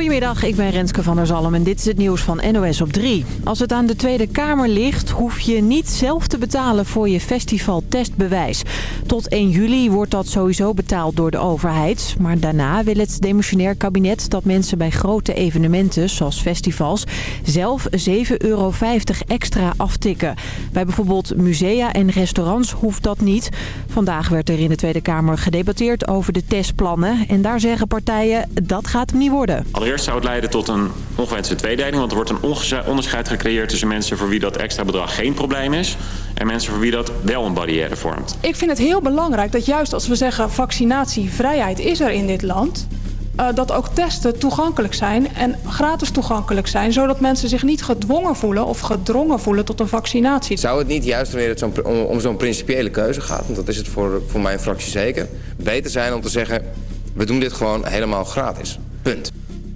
Goedemiddag, ik ben Renske van der Zalm en dit is het nieuws van NOS op 3. Als het aan de Tweede Kamer ligt, hoef je niet zelf te betalen voor je festivaltestbewijs. Tot 1 juli wordt dat sowieso betaald door de overheid. Maar daarna wil het demissionair kabinet dat mensen bij grote evenementen, zoals festivals, zelf 7,50 euro extra aftikken. Bij bijvoorbeeld musea en restaurants hoeft dat niet. Vandaag werd er in de Tweede Kamer gedebatteerd over de testplannen. En daar zeggen partijen, dat gaat hem niet worden. Allereerst zou het leiden tot een ongewenste tweedeling. Want er wordt een onderscheid gecreëerd tussen mensen voor wie dat extra bedrag geen probleem is. En mensen voor wie dat wel een barrière vormt. Ik vind het heel belangrijk dat juist als we zeggen vaccinatievrijheid is er in dit land... Uh, dat ook testen toegankelijk zijn en gratis toegankelijk zijn... zodat mensen zich niet gedwongen voelen of gedrongen voelen tot een vaccinatie. Zou het niet juist wanneer het zo om, om zo'n principiële keuze gaat... want dat is het voor, voor mijn fractie zeker... beter zijn om te zeggen, we doen dit gewoon helemaal gratis. Punt.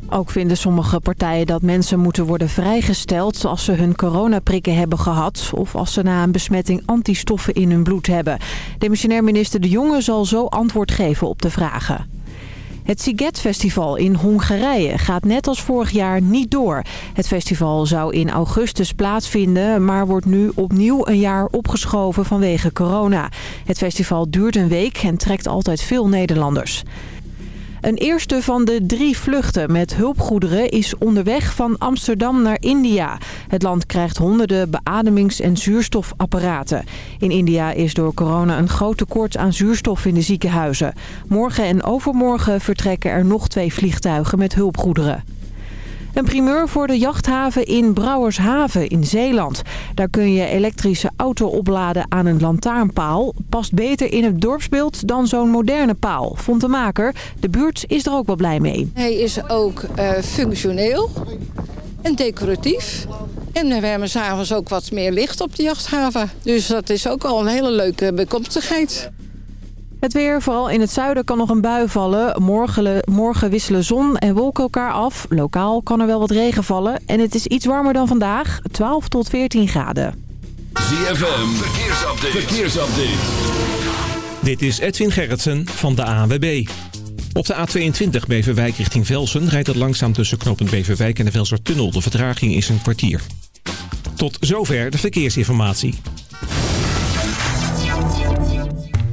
Ook vinden sommige partijen dat mensen moeten worden vrijgesteld als ze hun coronaprikken hebben gehad... of als ze na een besmetting antistoffen in hun bloed hebben. Demissionair minister De Jonge zal zo antwoord geven op de vragen. Het Siget Festival in Hongarije gaat net als vorig jaar niet door. Het festival zou in augustus plaatsvinden, maar wordt nu opnieuw een jaar opgeschoven vanwege corona. Het festival duurt een week en trekt altijd veel Nederlanders. Een eerste van de drie vluchten met hulpgoederen is onderweg van Amsterdam naar India. Het land krijgt honderden beademings- en zuurstofapparaten. In India is door corona een groot tekort aan zuurstof in de ziekenhuizen. Morgen en overmorgen vertrekken er nog twee vliegtuigen met hulpgoederen. Een primeur voor de jachthaven in Brouwershaven in Zeeland. Daar kun je elektrische auto opladen aan een lantaarnpaal. Past beter in het dorpsbeeld dan zo'n moderne paal, vond de maker. De buurt is er ook wel blij mee. Hij is ook uh, functioneel en decoratief. En we hebben s'avonds ook wat meer licht op de jachthaven. Dus dat is ook al een hele leuke bijkomstigheid. Het weer, vooral in het zuiden, kan nog een bui vallen. Morgen, morgen wisselen zon en wolken elkaar af. Lokaal kan er wel wat regen vallen. En het is iets warmer dan vandaag, 12 tot 14 graden. ZFM, verkeersupdate. verkeersupdate. Dit is Edwin Gerritsen van de ANWB. Op de A22 Beverwijk richting Velsen rijdt het langzaam tussen knooppunt Beverwijk en de Velsertunnel. De vertraging is een kwartier. Tot zover de verkeersinformatie.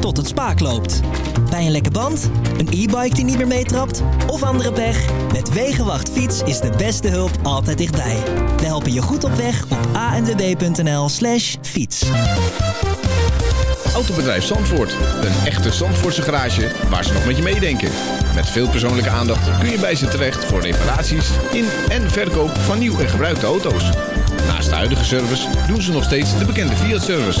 Tot het spaak loopt. Bij een lekke band, een e-bike die niet meer meetrapt of andere pech? Met Wegenwacht Fiets is de beste hulp altijd dichtbij. We helpen je goed op weg op anwb.nl slash fiets. Autobedrijf Zandvoort. Een echte Zandvoortse garage waar ze nog met je meedenken. Met veel persoonlijke aandacht kun je bij ze terecht voor reparaties in en verkoop van nieuw en gebruikte auto's. Naast de huidige service doen ze nog steeds de bekende Fiat-service.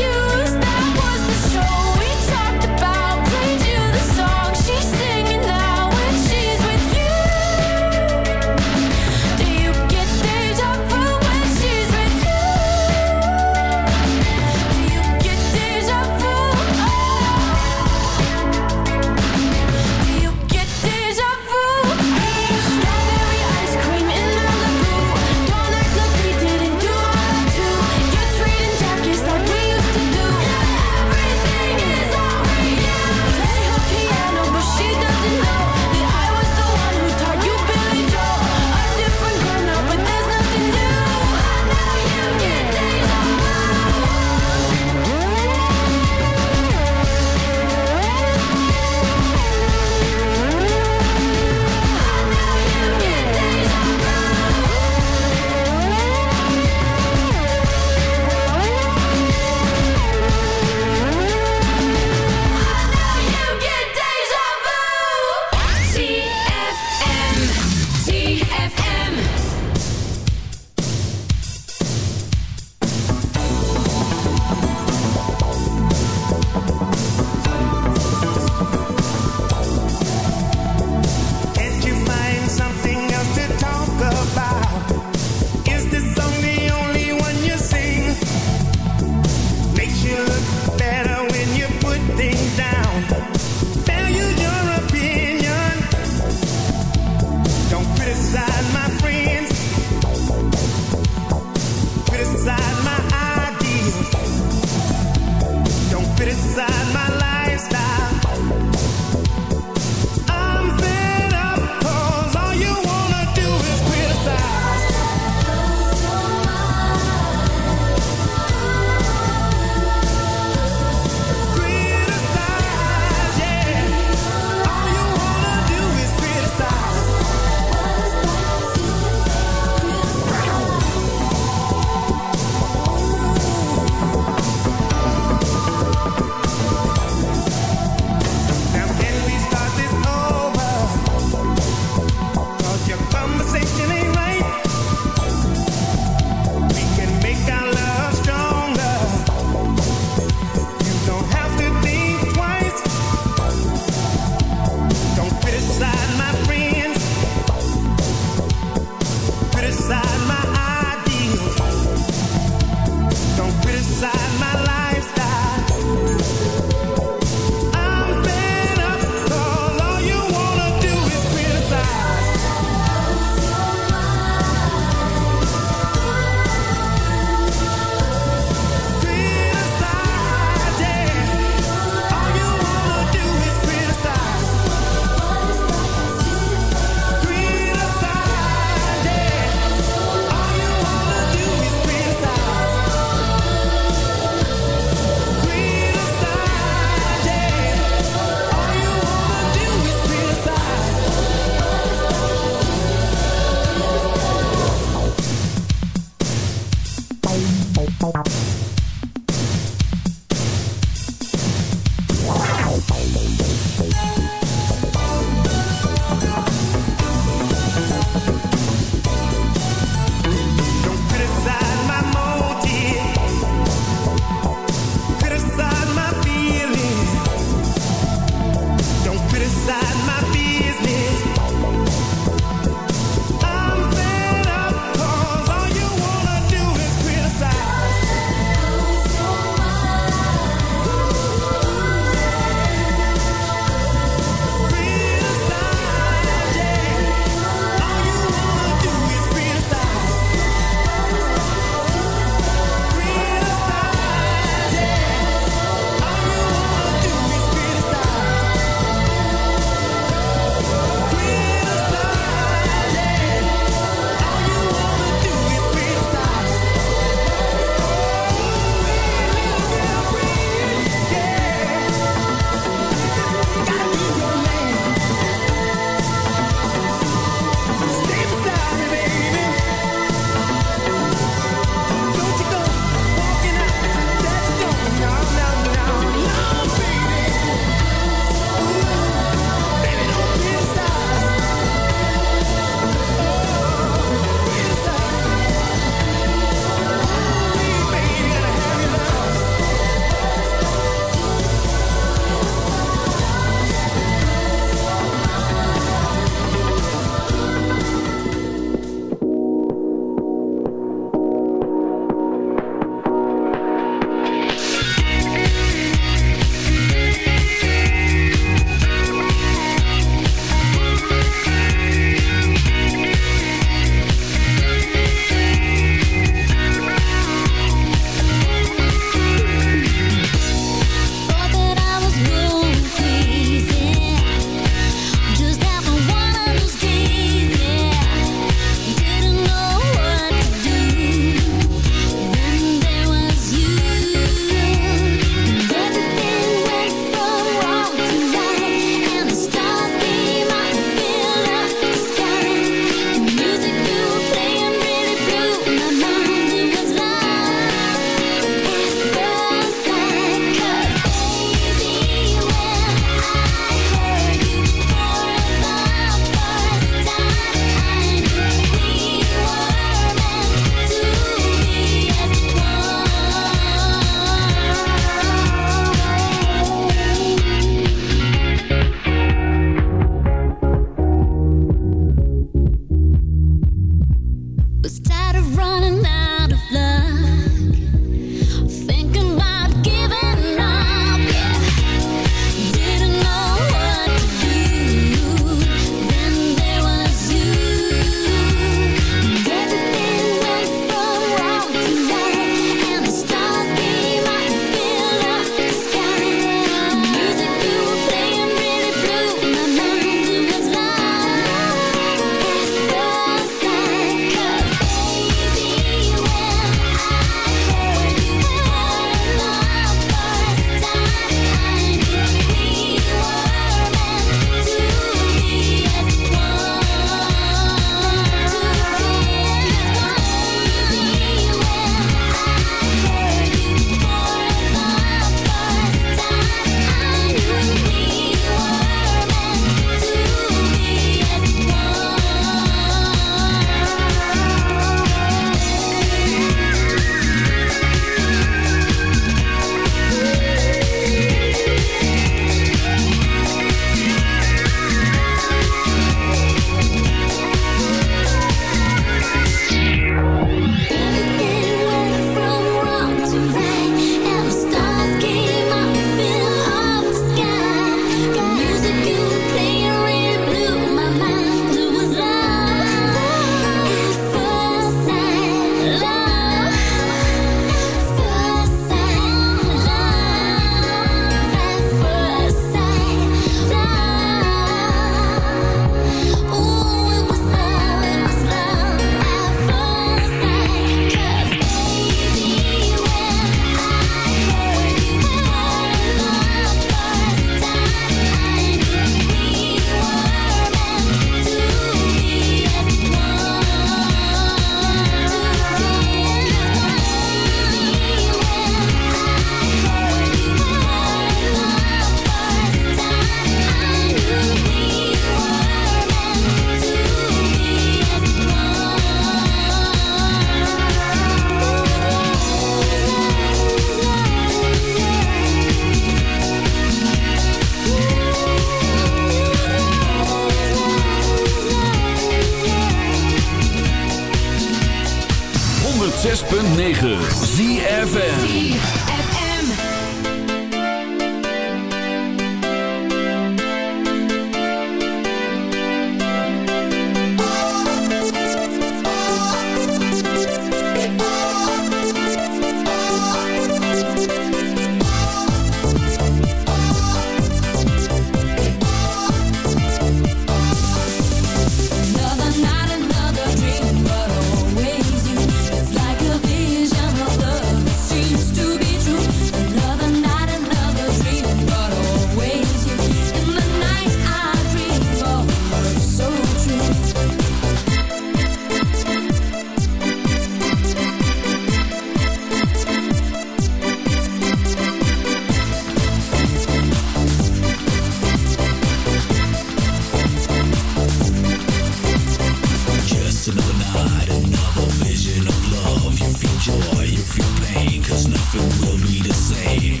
joy if you pain Cause nothing will be the same.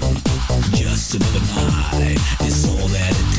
Just another night is all that it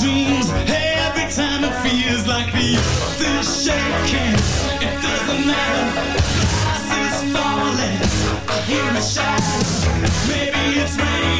dreams every time it feels like the earth is shaking. It doesn't matter, glass is falling. I hear a shout, maybe it's raining.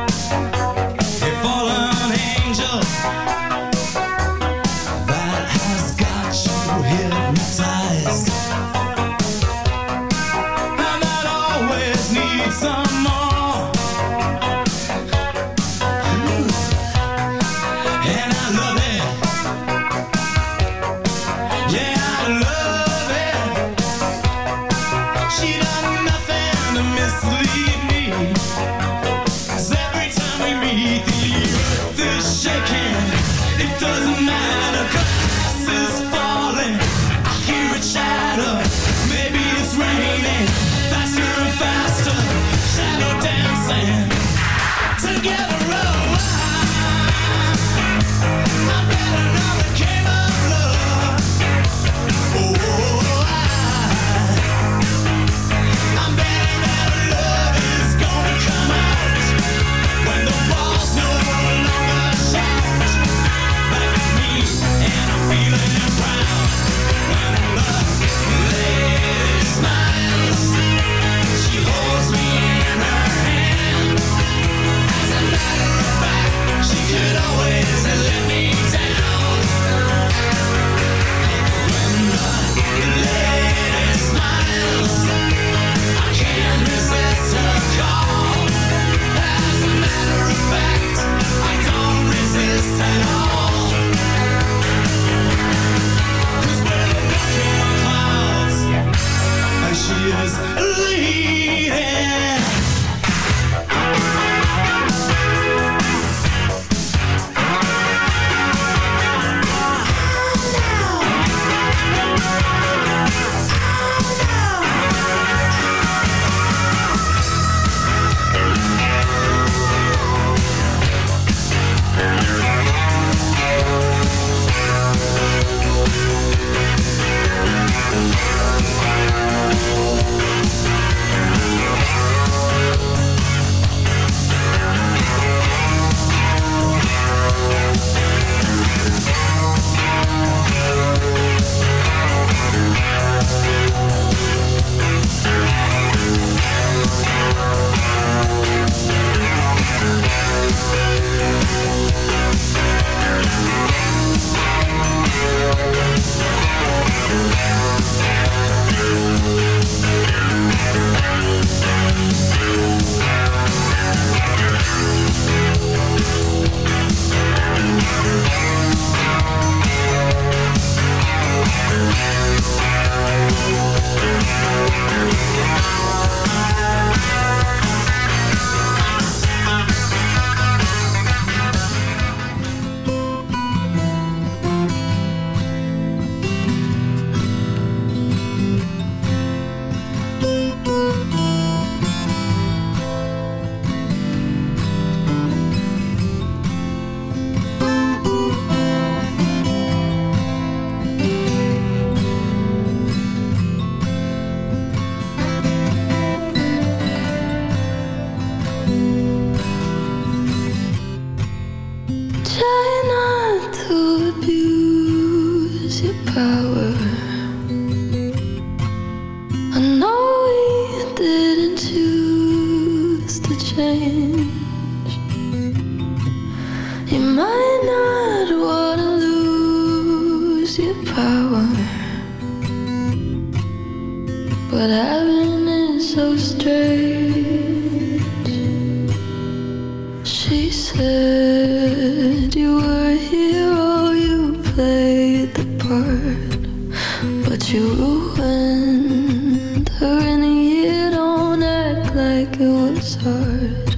You ruined her and you. Don't act like it was hard.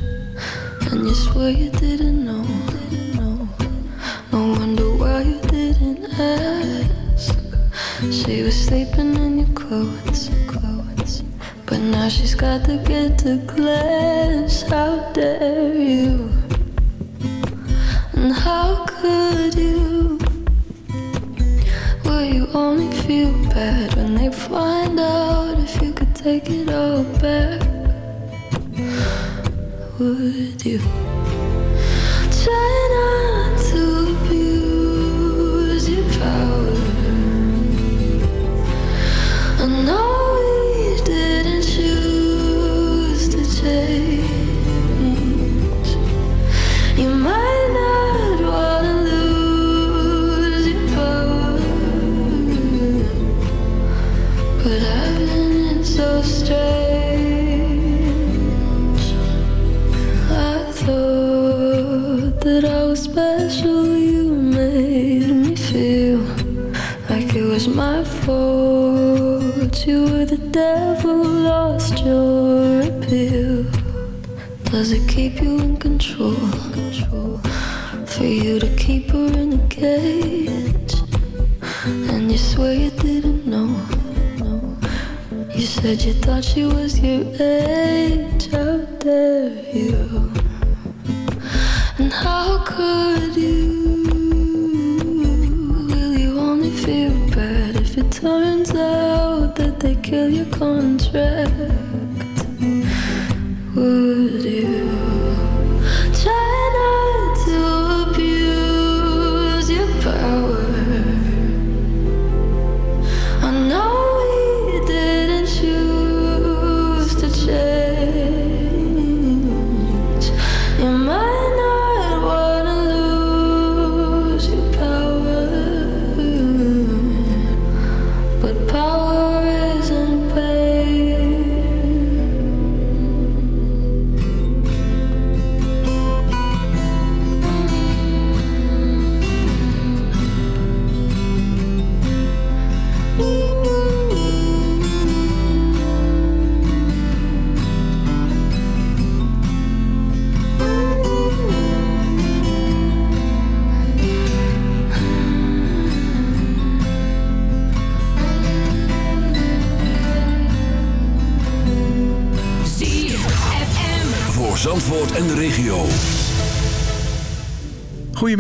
And you swear you didn't know. No wonder why you didn't ask. She was sleeping in your clothes, clothes. But now she's got to get to class. How dare you? And how could you? Feel bad when they find out if you could take it all back? Would you devil, lost your appeal. Does it keep you in control? For you to keep her in a cage, and you swear you didn't know. You said you thought she was your age. How dare Would Would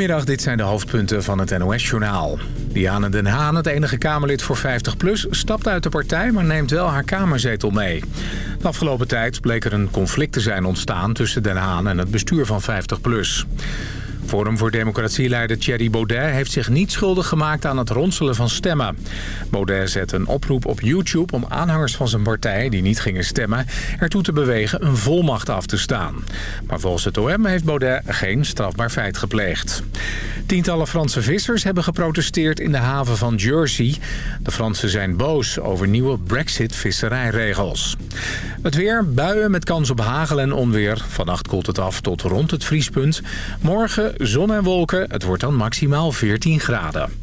Goedemiddag, dit zijn de hoofdpunten van het NOS-journaal. Diane Den Haan, het enige Kamerlid voor 50PLUS, stapt uit de partij... maar neemt wel haar Kamerzetel mee. De afgelopen tijd bleek er een conflict te zijn ontstaan... tussen Den Haan en het bestuur van 50PLUS. Forum voor Democratie-leider Thierry Baudet heeft zich niet schuldig gemaakt aan het ronselen van stemmen. Baudet zet een oproep op YouTube om aanhangers van zijn partij die niet gingen stemmen ertoe te bewegen een volmacht af te staan. Maar volgens het OM heeft Baudet geen strafbaar feit gepleegd. Tientallen Franse vissers hebben geprotesteerd in de haven van Jersey. De Fransen zijn boos over nieuwe Brexit-visserijregels. Het weer, buien met kans op hagel en onweer. Vannacht koelt het af tot rond het vriespunt. Morgen zon en wolken. Het wordt dan maximaal 14 graden.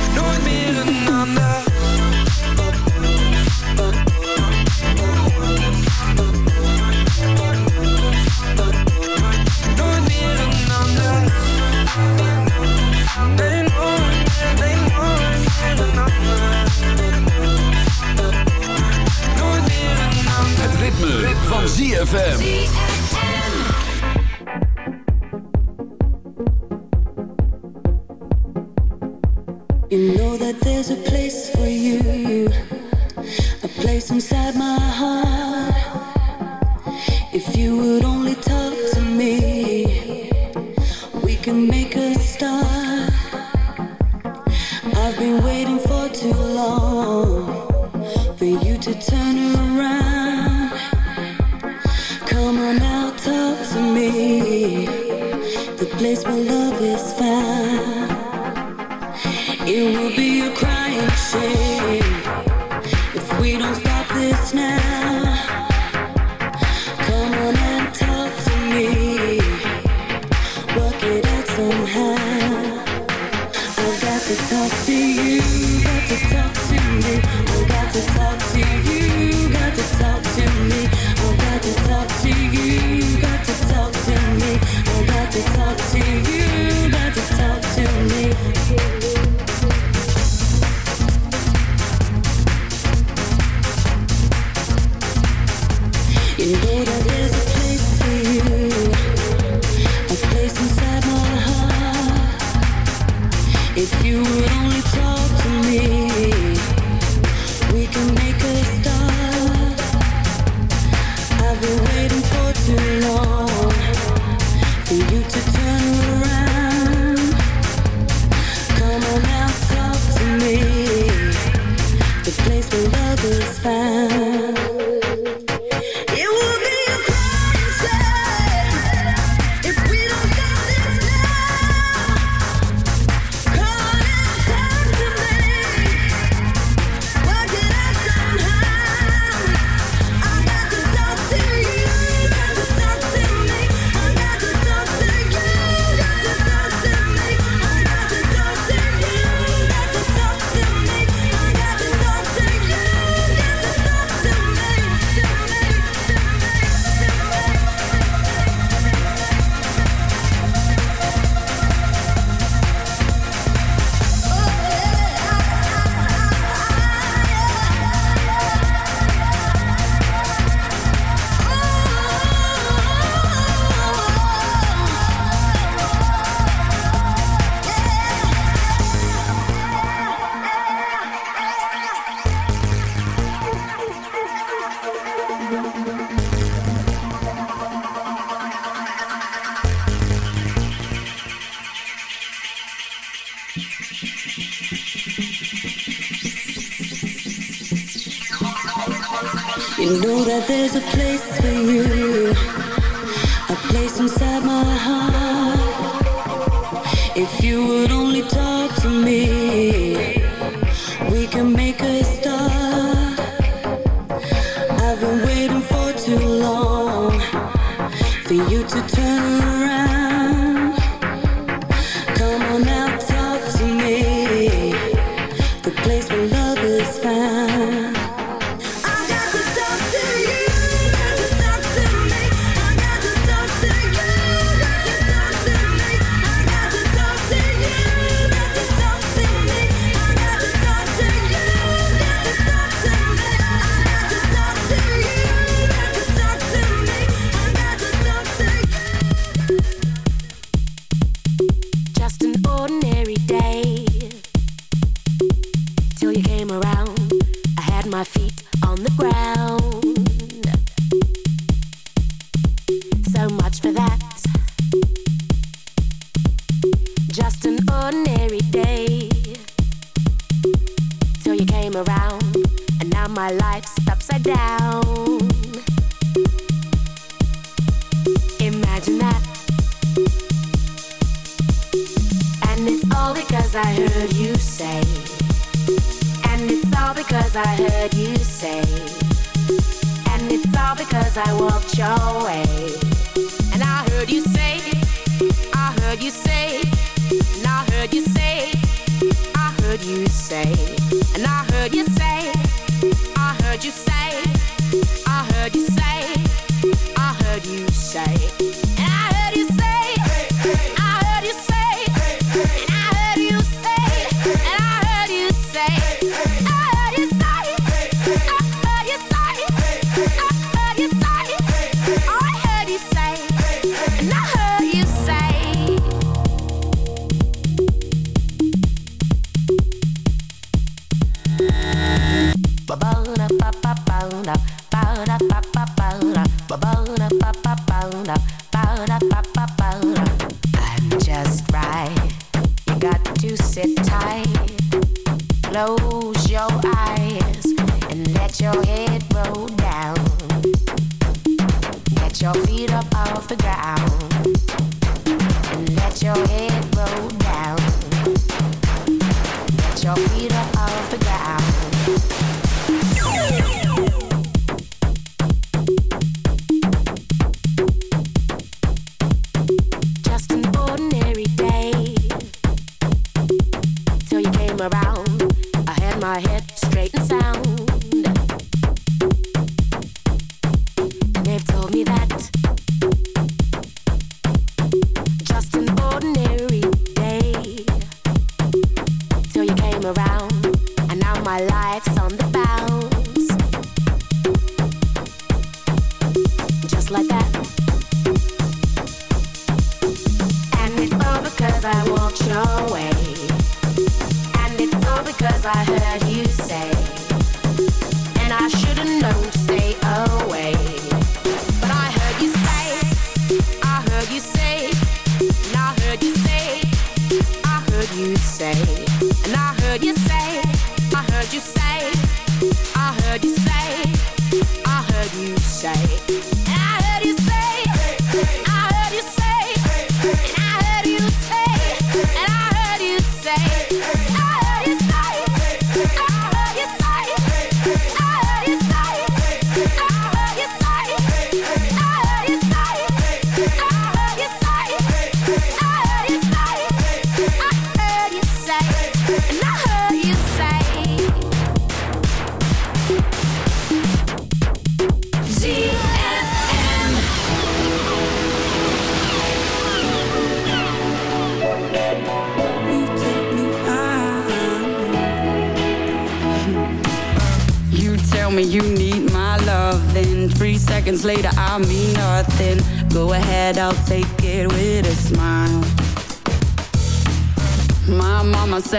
van ZFM. You know that there's a place for you, a place inside my heart. If you would only talk to me, we can make a start. Work it out somehow. I've got to talk to you. Got to talk to me. I've got to talk to you. Know that there's a place for you, a place inside my heart. If you would only talk to me, heard you say, and I heard you say, I heard you say, and I heard you say, I heard you say, I heard you say, I heard you say.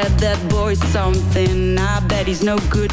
said that boy's something. I bet he's no good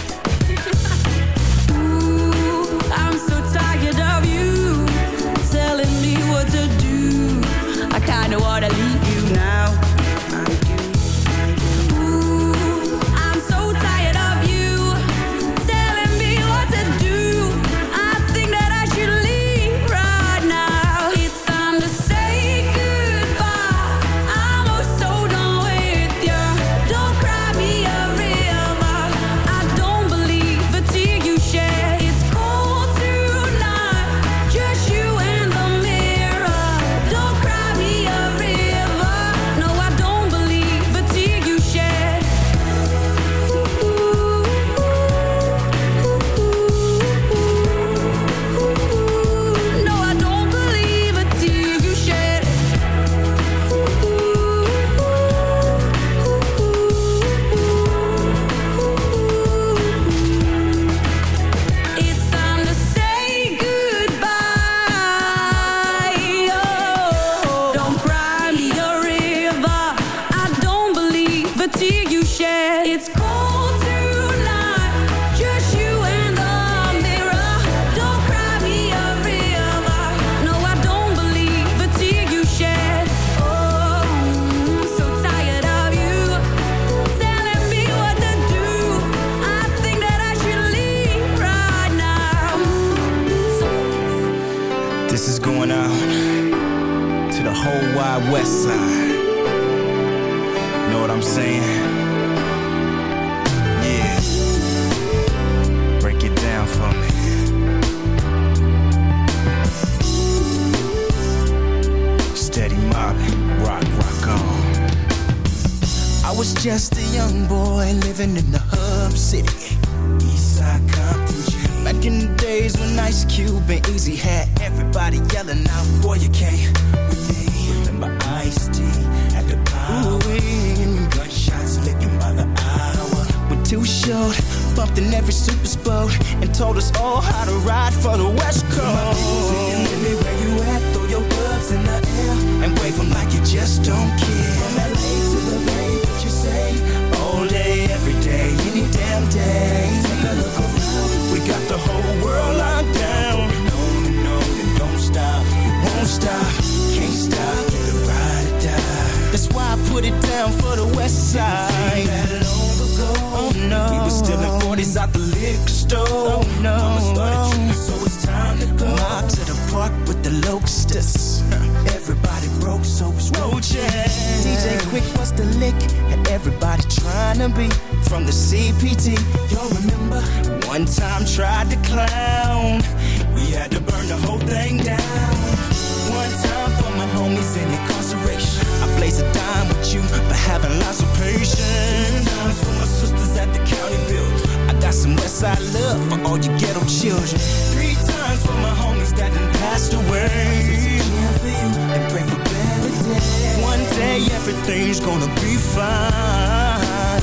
Everything's gonna be fine.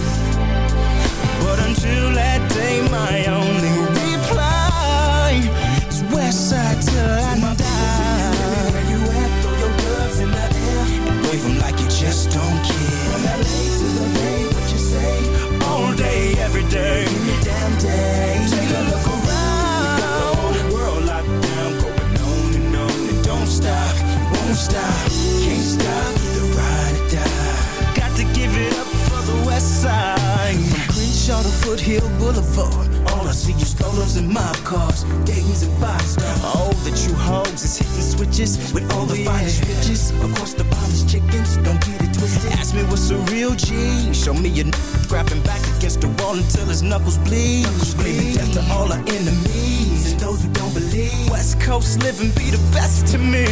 But until that day, my see and mob cars, Dayton's and five stars. All the true hoes is hitting switches with all the finest bitches. Of course, the finest chickens, don't get it twisted. Ask me what's a real G. Show me a n- grabbing back against the wall until his knuckles bleed. Screaming death to all our enemies and those who don't believe. West Coast living be the best to me.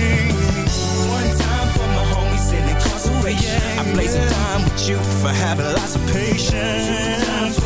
One time for my homies in incarceration. I blaze a time with you for having lots of patience.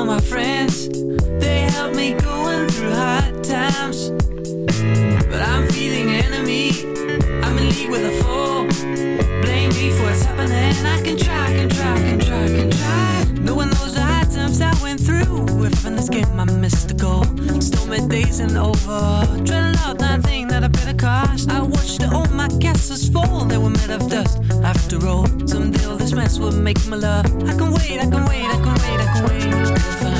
On my friends. They help me going through hard times. But I'm feeling enemy. I'm in league with a fool. Blame me for what's happening. I can try, can try, can try, can try. Knows the hard times I went through. If in this game I missed the goal. Stormy days and over. Dreading out that thing that I a cost. I watched all my castles fall. They were made of dust. After all, someday all this mess will make my love. I can wait, I can wait, I can wait, I can wait find